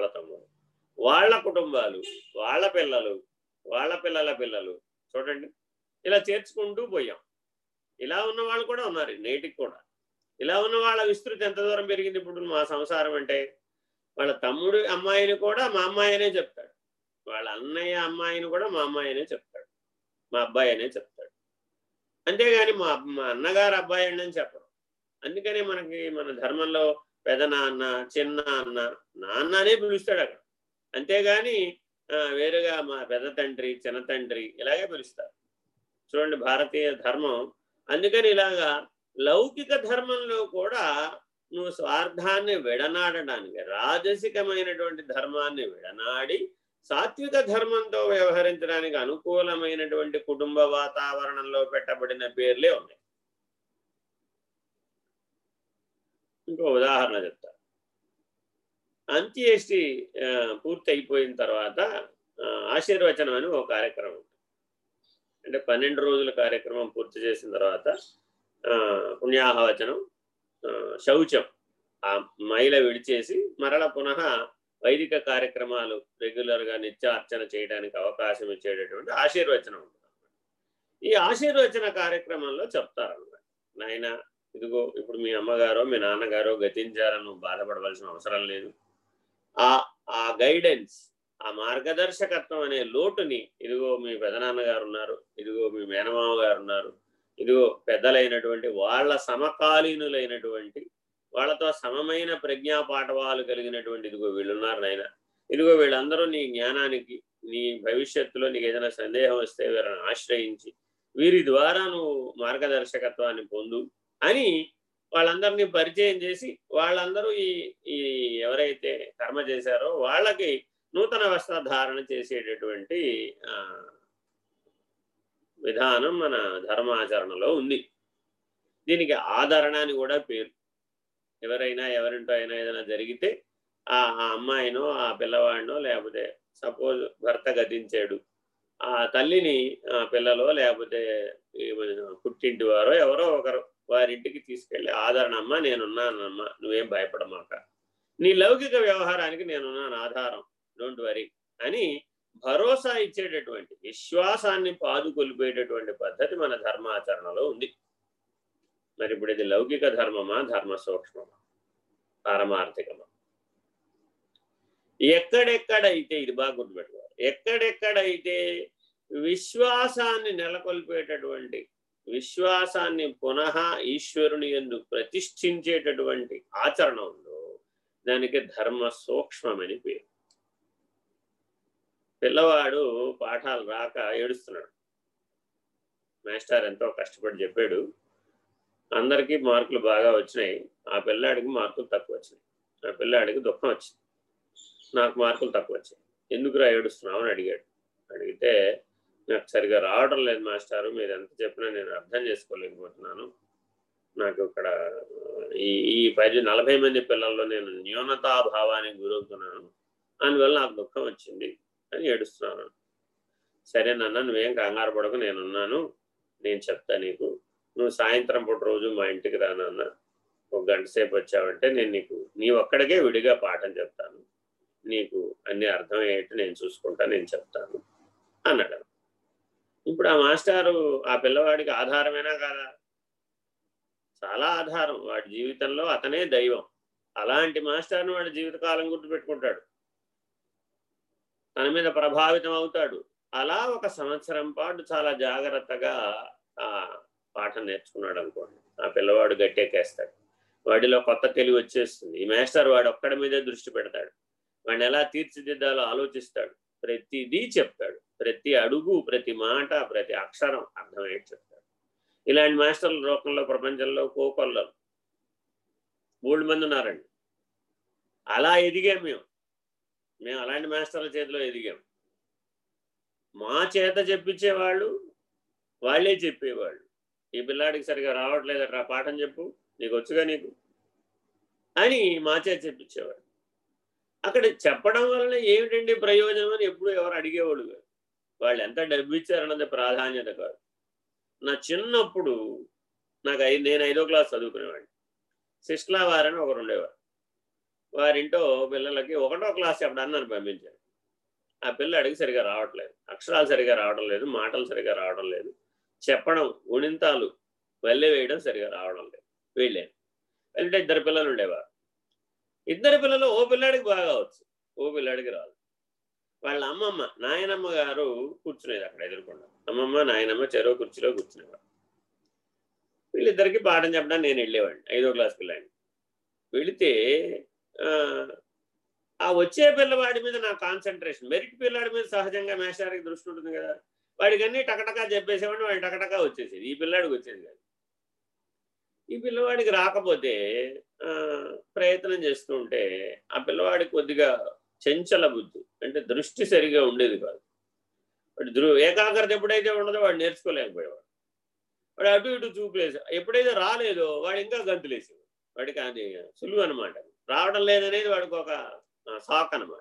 వాళ్ళ తమ్ముడు వాళ్ళ కుటుంబాలు వాళ్ళ పిల్లలు వాళ్ళ పిల్లల పిల్లలు చూడండి. ఇలా చేర్చుకుంటూ పోయాం. ఇలా ఉన్న వాళ్ళు కూడా ఉన్నారు నేటికి కూడా. ఇలా ఉన్న వాళ్ళ విస్తృతి ఎంత దూరం పెరిగింది ఇప్పుడు మా సంసారం అంటే? వాళ్ళ తమ్ముడు అమ్మాయిని కూడా మా అమ్మాయినే చెప్తాడు. వాళ్ళ అన్నయ్య అమ్మాయిని కూడా మా అమ్మాయినే చెప్తాడు. మా అబ్బాయి అనే చెప్తాడు. అంతేగాని మా మా అన్నగారు అబ్బాయి అని చెప్పడం అందుకనే మనకి మన ధర్మంలో పెద నాన్న చిన్న అన్న నాన్న అనే పిలుస్తాడు అక్కడ. అంతేగాని వేరుగా మా పెద్ద తండ్రి చిన్న తండ్రి ఇలాగే పిలుస్తారు. చూడండి భారతీయ ధర్మం. అందుకని ఇలాగా లౌకిక ధర్మంలో కూడా నువ్వు స్వార్థాన్ని విడనాడడానికి రాజసికమైనటువంటి ధర్మాన్ని విడనాడి సాత్విక ధర్మంతో వ్యవహరించడానికి అనుకూలమైనటువంటి కుటుంబ వాతావరణంలో పెట్టబడిన పేర్లే ఉన్నాయి. ఇంకో ఉదాహరణ చెప్తా. అంత్యేష్టి పూర్తి అయిపోయిన తర్వాత ఆశీర్వచనం అని ఒక కార్యక్రమం ఉంటుంది. అంటే పన్నెండు రోజుల కార్యక్రమం పూర్తి చేసిన తర్వాత పుణ్యాహవచనం శౌచం ఆ మైల విడిచేసి మరల పునః వైదిక కార్యక్రమాలు రెగ్యులర్గా నిత్యార్చన చేయడానికి అవకాశం ఇచ్చేటటువంటి ఆశీర్వచనం ఉంటుంది. ఈ ఆశీర్వచన కార్యక్రమంలో చెప్తారన్నమాట. నాయన ఇదిగో ఇప్పుడు మీ అమ్మగారో మీ నాన్నగారో గతించారని బాధపడవలసిన అవసరం లేదు. ఆ ఆ గైడెన్స్ ఆ మార్గదర్శకత్వం అనే లోటుని ఇదిగో మీ పెదనాన్నగారు ఉన్నారు ఇదిగో మీ మేనమామ గారు ఉన్నారు ఇదిగో పెద్దలైనటువంటి వాళ్ళ సమకాలీనులైనటువంటి వాళ్ళతో సమమైన ప్రజ్ఞా పాఠవాలు కలిగినటువంటి ఇదిగో వీళ్ళున్నారు నాయన. ఇదిగో వీళ్ళందరూ నీ జ్ఞానానికి నీ భవిష్యత్తులో నీకు ఏదైనా సందేహం వస్తే వీళ్ళని ఆశ్రయించి వీరి ద్వారా నువ్వు మార్గదర్శకత్వాన్ని పొందు. అని వాళ్ళందరినీ పరిచయం చేసి వాళ్ళందరూ ఈ ఈ ఎవరైతే కర్మ చేశారో వాళ్ళకి నూతన వస్త్రధారణ చేసేటటువంటి విధానం మన ధర్మాచరణలో ఉంది. దీనికి ఆదరణ అని కూడా పేరు. ఎవరైనా ఎవరింటో అయినా ఏదైనా జరిగితే ఆ అమ్మాయినో ఆ పిల్లవాడినో లేకపోతే సపోజ్ భర్త గతించాడు ఆ తల్లిని పిల్లలో లేకపోతే పుట్టింటి వారో ఎవరో ఒకరు వారింటికి తీసుకెళ్ళి ఆదరణ నేనున్నానమ్మా నువ్వేం భయపడమాక. నీ లౌకిక వ్యవహారానికి నేనున్నాను ఆధారం. డోంట్ వరీ అని భరోసా ఇచ్చేటటువంటి విశ్వాసాన్ని పాదుకొలిపోయేటటువంటి పద్ధతి మన ధర్మాచరణలో ఉంది. మరి ఇప్పుడు ఇది లౌకిక ధర్మమా ధర్మ సూక్ష్మమా? పారమార్థికమా? ఎక్కడెక్కడైతే ఇది బాగా గుర్తుపెట్టుకోవాలి ఎక్కడెక్కడైతే విశ్వాసాన్ని నెలకొల్పేటటువంటి విశ్వాసాన్ని పునః ఈశ్వరుని ఎందు ప్రతిష్ఠించేటటువంటి ఆచరణ ఉందో దానికి ధర్మ సూక్ష్మమని పేరు. పిల్లవాడు పాఠాలు రాక ఏడుస్తున్నాడు. మాస్టర్ ఎంతో కష్టపడి చెప్పాడు అందరికీ మార్కులు బాగా వచ్చినాయి ఆ పిల్లాడికి మార్కులు తక్కువ వచ్చినాయి ఆ పిల్లాడికి దుఃఖం వచ్చింది నాకు మార్కులు తక్కువ వచ్చాయి ఎందుకురా ఏడుస్తున్నావు అని అడిగాడు. అడిగితే నాకు సరిగా రావడం లేదు మాస్టారు. మీరు ఎంత చెప్పినా నేను అర్థం చేసుకోలేకపోతున్నాను. నాకు ఇక్కడ ఈ ఈ పది నలభై మంది పిల్లల్లో నేను న్యూనతాభావానికి గురవుతున్నాను. అందువల్ల నాకు దుఃఖం వచ్చింది అని ఏడుస్తున్నాను. సరే నాన్న నువ్వేం కంగారు పడకు నేనున్నాను. నేను చెప్తా నీకు. నువ్వు సాయంత్రం పూట రోజు మా ఇంటికి రానన్న ఒక గంట సేపు వచ్చావంటే నేను నీకు నీ ఒక్కడికే విడిగా పాఠం చెప్తాను. నీకు అన్ని అర్థమయ్యేట్టు నేను చూసుకుంటా నేను చెప్తాను. అన్నాడు. ఇప్పుడు ఆ మాస్టారు ఆ పిల్లవాడికి ఆధారమేనా కాదా? చాలా ఆధారం. వాడి జీవితంలో అతనే దైవం. అలాంటి మాస్టర్ని వాడి జీవితకాలం గుర్తుపెట్టుకుంటాడు తన మీద ప్రభావితం అవుతాడు. అలా ఒక సంవత్సరం పాటు చాలా జాగ్రత్తగా ఆ పాఠం నేర్చుకున్నాడు అనుకోండి. ఆ పిల్లవాడు గట్టెక్కేస్తాడు. వాడిలో కొత్త తెలివి వచ్చేస్తుంది. ఈ మాస్టర్ వాడు ఒక్కడి మీదే దృష్టి పెడతాడు. వాడిని ఎలా తీర్చిదిద్దాలో ఆలోచిస్తాడు. ప్రతిదీ చెప్తాడు ప్రతి అడుగు ప్రతి మాట ప్రతి అక్షరం అర్థమయ్యేది చెప్తాడు ఇలాంటి మాస్టర్ల లోకంలో ప్రపంచంలో కోకొల్లో మూడు మంది ఉన్నారండి. అలా ఎదిగాం మేము. మేము అలాంటి మాస్టర్ల చేతిలో ఎదిగాం. మా చేత చెప్పించేవాళ్ళు వాళ్ళే చెప్పేవాళ్ళు. ఈ పిల్లాడికి సరిగా రావట్లేదట్రా పాఠం చెప్పు. నీకు వచ్చుగా నీకు అని మా చేత చెప్పించేవాడు అక్కడ చెప్పడం వలన ఏమిటండి ప్రయోజనం అని ఎప్పుడు ఎవరు అడిగేవాడు కాదు. వాళ్ళు ఎంత డబ్బు ఇచ్చారన్నది ప్రాధాన్యత కాదు. నా చిన్నప్పుడు నాకు ఐదు నేను ఐదో క్లాస్ చదువుకునేవాడిని. సిస్లా వారని ఒకరు ఉండేవారు. వారింటో పిల్లలకి ఒకటో క్లాస్ చెప్పడం నన్ను పంపించారు. ఆ పిల్లడికి సరిగా రావట్లేదు. అక్షరాలు సరిగా రావడం లేదు మాటలు సరిగా రావడం లేదు చెప్పడం ఉణింతాలు వెళ్ళి వేయడం సరిగా రావడం లేదు. వీళ్ళేను వెళ్తే ఇద్దరు పిల్లలు ఉండేవారు. ఇద్దరు పిల్లలు ఓ పిల్లాడికి బాగా వచ్చు ఓ పిల్లాడికి రాదు. వాళ్ళ అమ్మమ్మ నాయనమ్మ గారు కూర్చునేది అక్కడ ఎదుర్కొండ. అమ్మమ్మ నాయనమ్మ చెరో కుర్చీలో కూర్చునేవాడు వీళ్ళిద్దరికి పాఠం చెప్పడానికి నేను వెళ్ళేవాడిని ఐదో క్లాస్ పిల్లాడిని. వెళితే ఆ, వచ్చే పిల్లవాడి మీద నా కాన్సన్ట్రేషన్ మెరిట్ పిల్లాడి మీద సహజంగా మేషారికి దృష్టి ఉంటుంది కదా. వాడికి అన్ని టకటకా చెప్పేసేవాడిని వాడిని టకటకా వచ్చేసేది. ఈ పిల్లాడికి వచ్చేది కాదు. ఈ పిల్లవాడికి రాకపోతే ఆ, ప్రయత్నం చేస్తుంటే ఆ పిల్లవాడికి కొద్దిగా చంచల బుద్ధి అంటే దృష్టి సరిగా ఉండేది కాదు. వాడు దృ ఏకాగ్రత ఎప్పుడైతే ఉండదో వాడు నేర్చుకోలేకపోయేవాడు. వాడు అటు ఇటు చూపులేసి ఎప్పుడైతే రాలేదో వాడు ఇంకా గంతులేసేవాడు. వాడికి అది సులువు అనమాట రావడం లేదనేది వాడికి ఒక సాక్ అనమాట